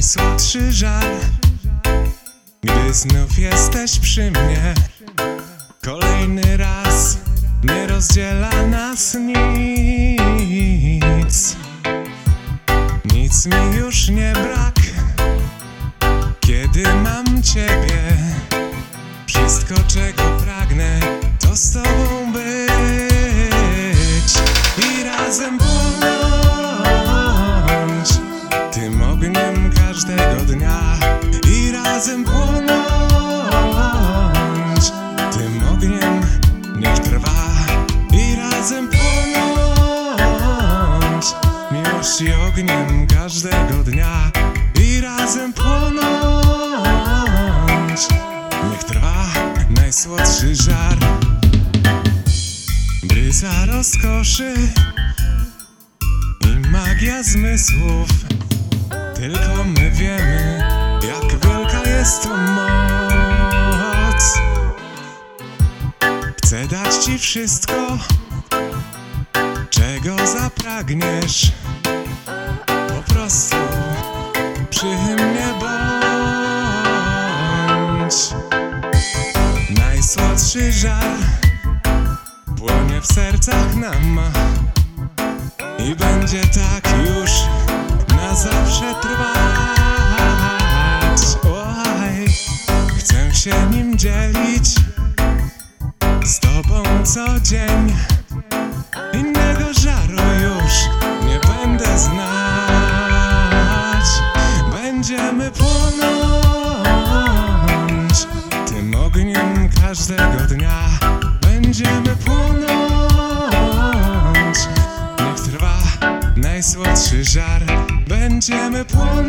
najsłodszy żar Gdy znów jesteś przy mnie Kolejny raz nie rozdziela nas nic. Nic mi już nie brak Kiedy mam ciebie. Wszystko czego pragnę to z tobą być. I razem ogniem każdego dnia I razem płonąć. Niech trwa najsłodszy żar Bryza rozkoszy I magia zmysłów. Tylko my wiemy Jak wielka jest to moc. Chcę dać ci wszystko Czego zapragniesz Żar Płonie w sercach nam. I będzie tak już na zawsze trwać. Oj, Chcę się nim dzielić Z tobą co dzień. Innego żaru już nie będę znać. Będziemy płonąć najsłodszy żar. Będziemy płonąć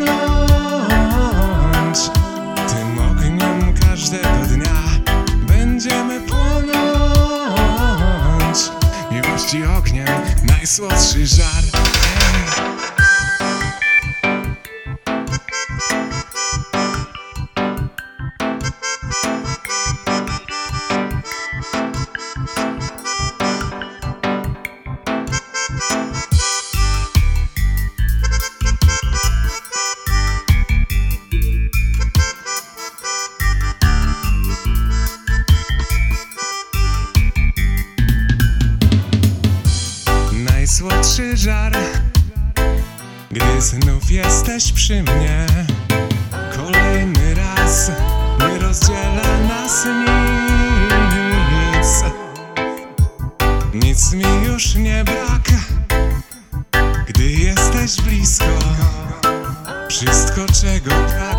Tym ogniem każdego dnia. Będziemy płonąć Miłości ogniem. Najsłodszy żar najsłodszy żar. Gdy znów jesteś przy mnie Kolejny raz nie rozdziela nas nic. Nic mi już nie brak. Gdy jesteś blisko Wszystko czego pragnę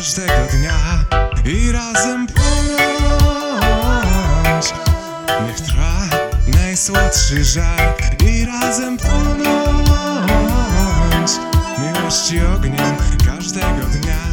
każdego dnia I razem płonąć. Niech trwa najsłodszy żar I razem płonąć. Miłości ogniem każdego dnia